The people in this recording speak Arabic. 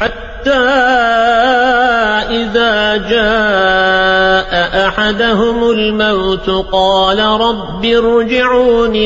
حتى إذا جاء أحدهم الموت قال رب ارجعون